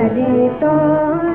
परे तो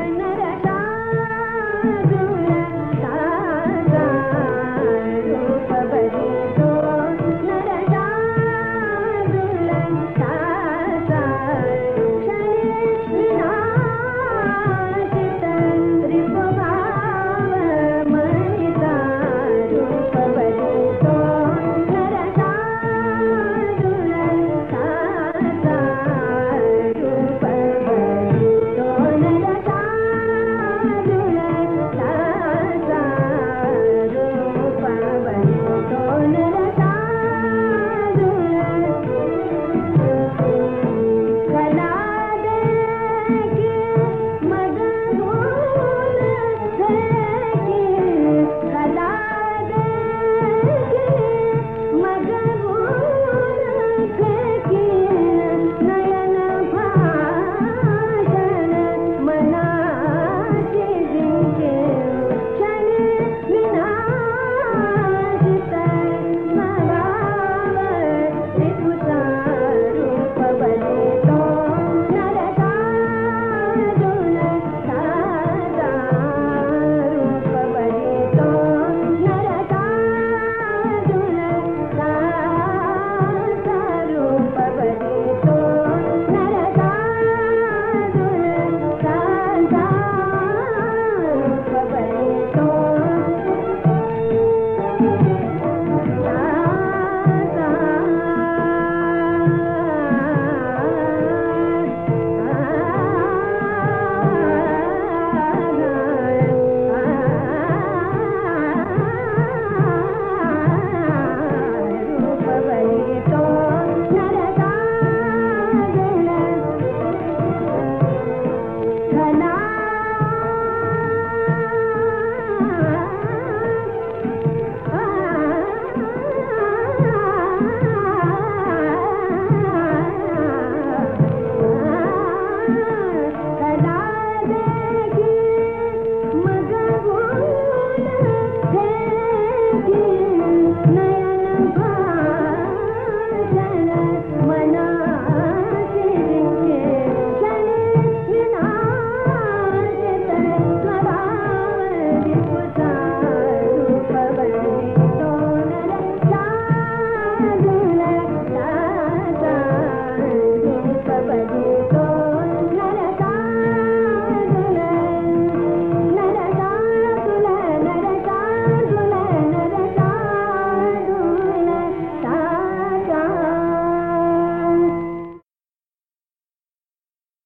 Thank you.